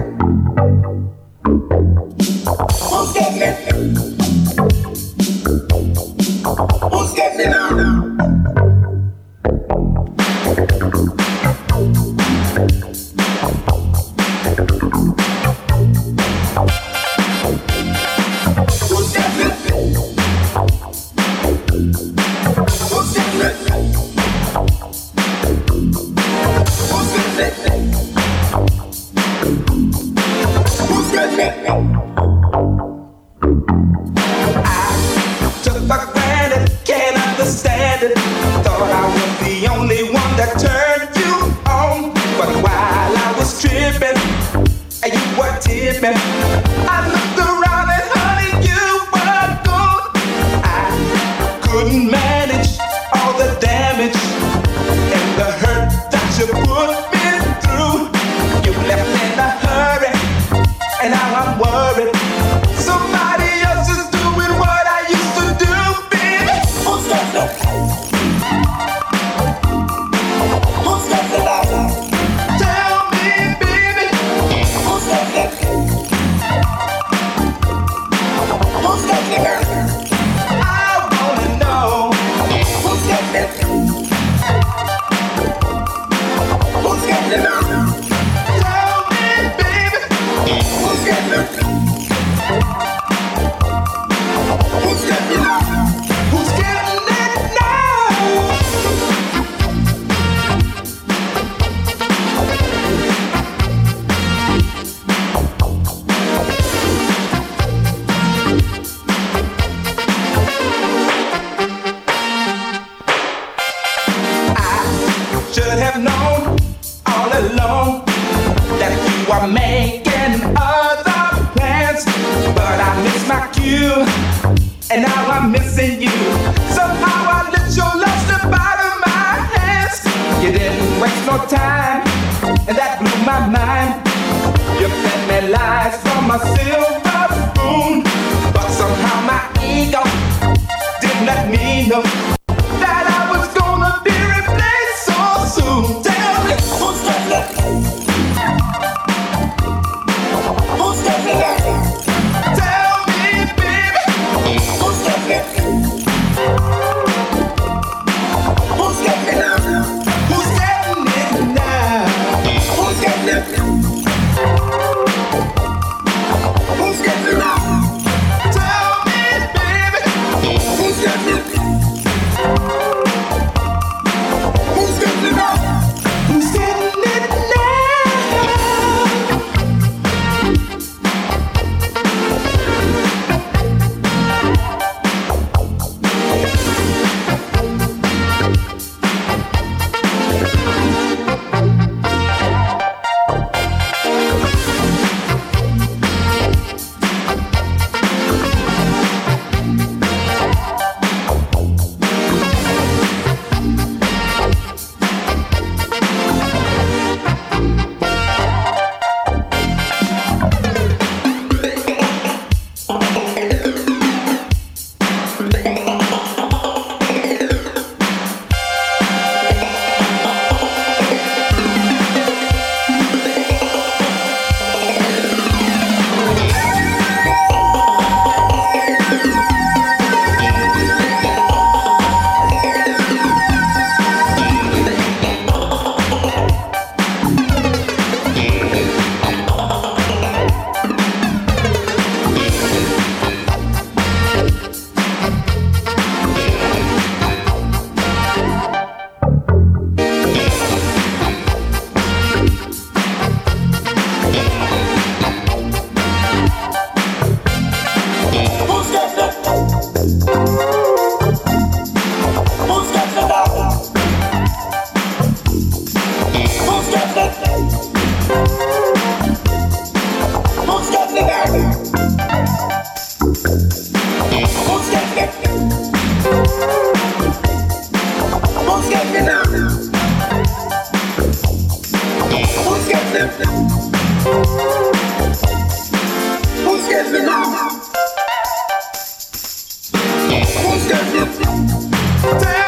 'Cause it. Damn.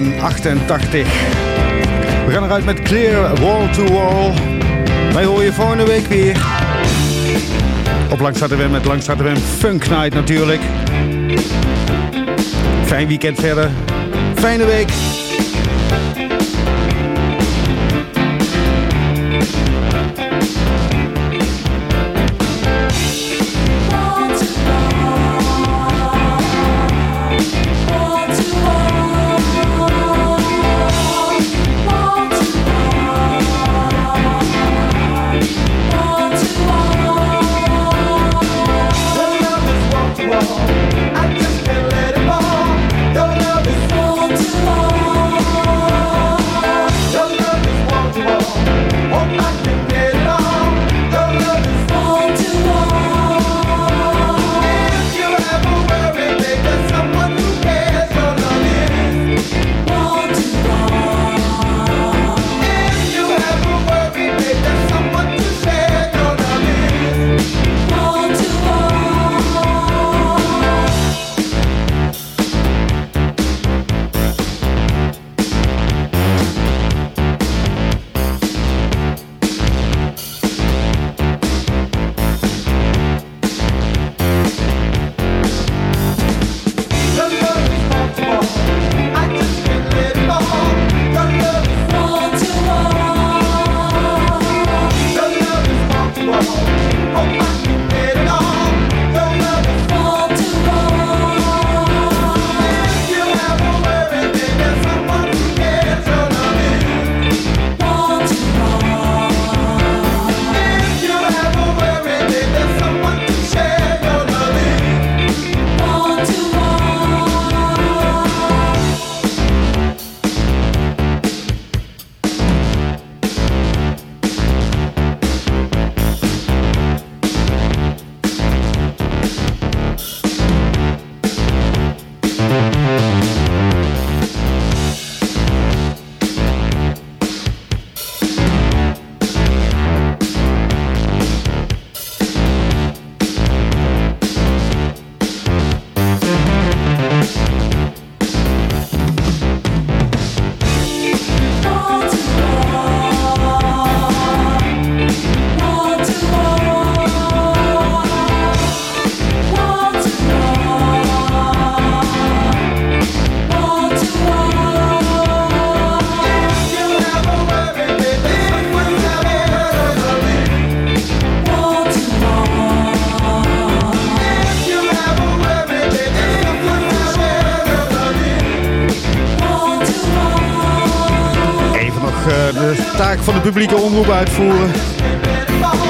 1988. We gaan eruit met Clear Wall to Wall. Wij horen je volgende week weer. Op Langstraat met Langstraat Funk Night natuurlijk. Fijn weekend verder. Fijne week.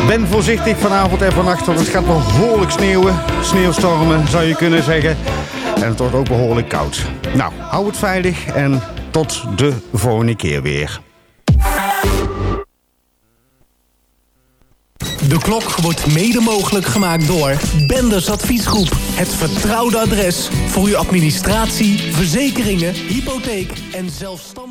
Ben voorzichtig vanavond en vannacht, want het gaat behoorlijk sneeuwen. Sneeuwstormen zou je kunnen zeggen. En het wordt ook behoorlijk koud. Nou, hou het veilig en tot de volgende keer weer. De klok wordt mede mogelijk gemaakt door Benders Adviesgroep. Het vertrouwde adres voor uw administratie, verzekeringen, hypotheek en zelfstandig...